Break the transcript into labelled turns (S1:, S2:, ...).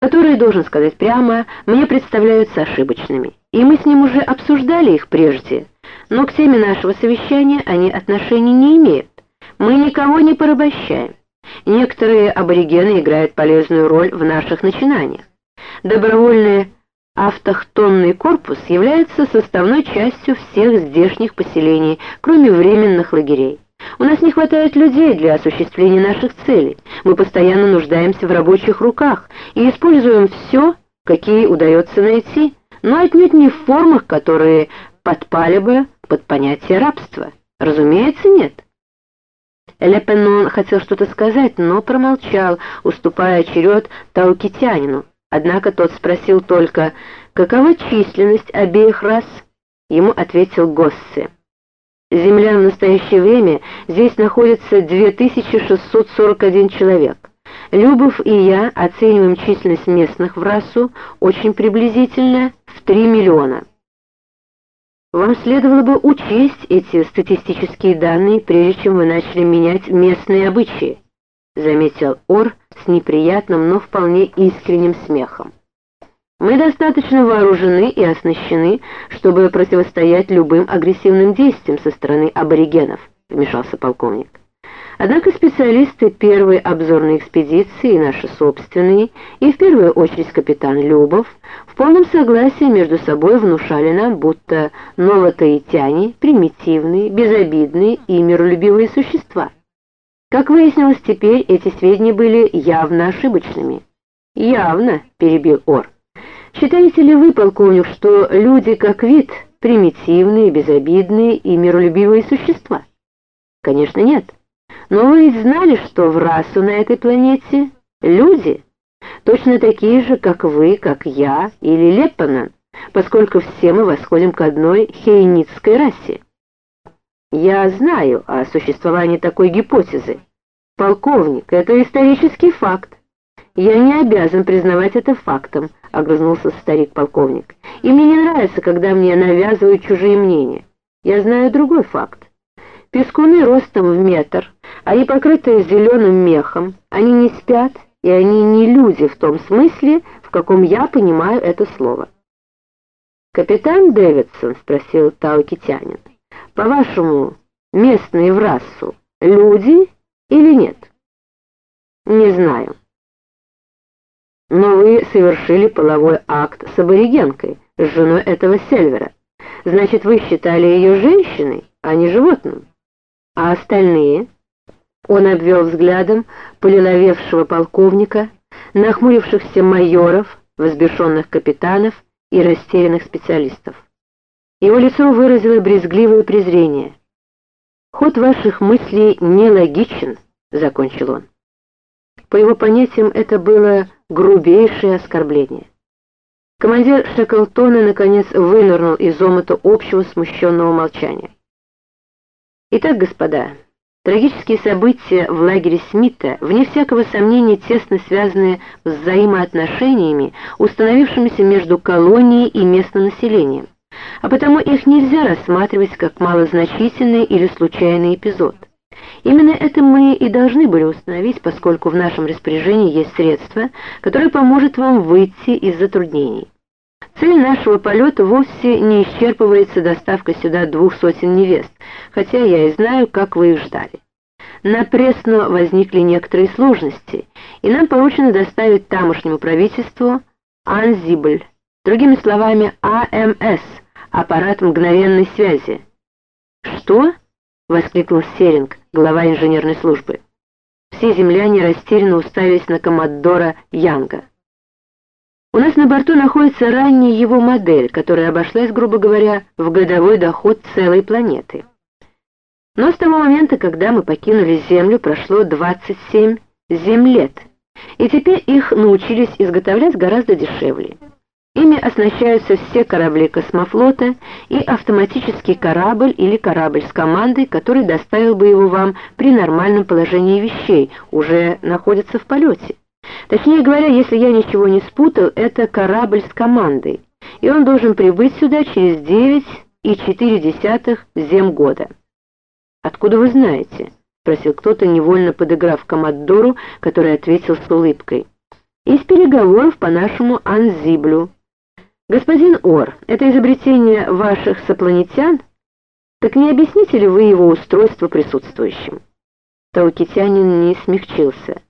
S1: которые, должен сказать прямо, мне представляются ошибочными. И мы с ним уже обсуждали их прежде, но к теме нашего совещания они отношения не имеют. Мы никого не порабощаем. Некоторые аборигены играют полезную роль в наших начинаниях. Добровольный автохтонный корпус является составной частью всех здешних поселений, кроме временных лагерей. У нас не хватает людей для осуществления наших целей. Мы постоянно нуждаемся в рабочих руках и используем все, какие удается найти, но отнюдь не в формах, которые подпали бы под понятие рабства. Разумеется, нет. Лепенон хотел что-то сказать, но промолчал, уступая черед таукитянину. Однако тот спросил только, какова численность обеих рас? Ему ответил Госсе. Земля в настоящее время здесь находится 2641 человек. Любов и я оцениваем численность местных в расу очень приблизительно в 3 миллиона. Вам следовало бы учесть эти статистические данные, прежде чем вы начали менять местные обычаи, заметил Ор с неприятным, но вполне искренним смехом. Мы достаточно вооружены и оснащены, чтобы противостоять любым агрессивным действиям со стороны аборигенов, вмешался полковник. Однако специалисты первой обзорной экспедиции, наши собственные, и в первую очередь капитан Любов, в полном согласии между собой внушали нам, будто новотаитяне — примитивные, безобидные и миролюбивые существа. Как выяснилось теперь, эти сведения были явно ошибочными. «Явно», — перебил Ор. Считаете ли вы, полковник, что люди как вид примитивные, безобидные и миролюбивые существа? Конечно, нет. Но вы ведь знали, что в расу на этой планете люди точно такие же, как вы, как я или Леппанан, поскольку все мы восходим к одной хейницкой расе. Я знаю о существовании такой гипотезы. Полковник, это исторический факт. Я не обязан признавать это фактом, — огрызнулся старик-полковник. «И мне не нравится, когда мне навязывают чужие мнения. Я знаю другой факт. Пескуны ростом в метр, они покрыты зеленым мехом, они не спят, и они не люди в том смысле, в каком я понимаю это слово». «Капитан Дэвидсон?» — спросил таукитянин. «По-вашему, местные в расу люди или нет?» «Не знаю». Но вы совершили половой акт с аборигенкой, с женой этого Сельвера. Значит, вы считали ее женщиной, а не животным. А остальные? Он обвел взглядом полиловевшего полковника, нахмурившихся майоров, взбешенных капитанов и растерянных специалистов. Его лицо выразило брезгливое презрение. «Ход ваших мыслей нелогичен», — закончил он. По его понятиям, это было грубейшее оскорбление. Командир Шеклтона наконец вынырнул из омута общего смущенного молчания. Итак, господа, трагические события в лагере Смита, вне всякого сомнения, тесно связаны с взаимоотношениями, установившимися между колонией и местным населением, а потому их нельзя рассматривать как малозначительный или случайный эпизод. Именно это мы и должны были установить, поскольку в нашем распоряжении есть средство, которое поможет вам выйти из затруднений. Цель нашего полета вовсе не исчерпывается доставкой сюда двух сотен невест, хотя я и знаю, как вы их ждали. На Пресно возникли некоторые сложности, и нам поручено доставить тамошнему правительству Анзибль, другими словами АМС, аппарат мгновенной связи. Что? воскликнул Серинг, глава инженерной службы. Все земляне растерянно уставились на коммодора Янга. У нас на борту находится ранняя его модель, которая обошлась, грубо говоря, в годовой доход целой планеты. Но с того момента, когда мы покинули Землю, прошло 27 землет, и теперь их научились изготовлять гораздо дешевле. Ими оснащаются все корабли космофлота и автоматический корабль или корабль с командой, который доставил бы его вам при нормальном положении вещей, уже находится в полете. Точнее говоря, если я ничего не спутал, это корабль с командой, и он должен прибыть сюда через 9 и 4 земгода. «Откуда вы знаете?» — спросил кто-то, невольно подыграв Комоддору, который ответил с улыбкой. из переговоров по нашему Анзиблю. Господин Ор, это изобретение ваших сопланетян? Так не объясните ли вы его устройство присутствующим? Таукитянин не смягчился.